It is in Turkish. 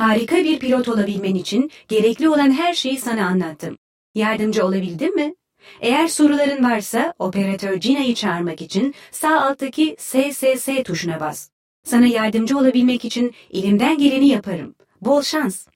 Harika bir pilot olabilmen için gerekli olan her şeyi sana anlattım. Yardımcı olabildim mi? Eğer soruların varsa operatör Gina'yı çağırmak için sağ alttaki SSS tuşuna bas. Sana yardımcı olabilmek için elimden geleni yaparım. Bol şans.